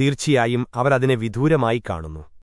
തീർച്ചയായും അവർ അതിനെ വിദൂരമായി കാണുന്നു.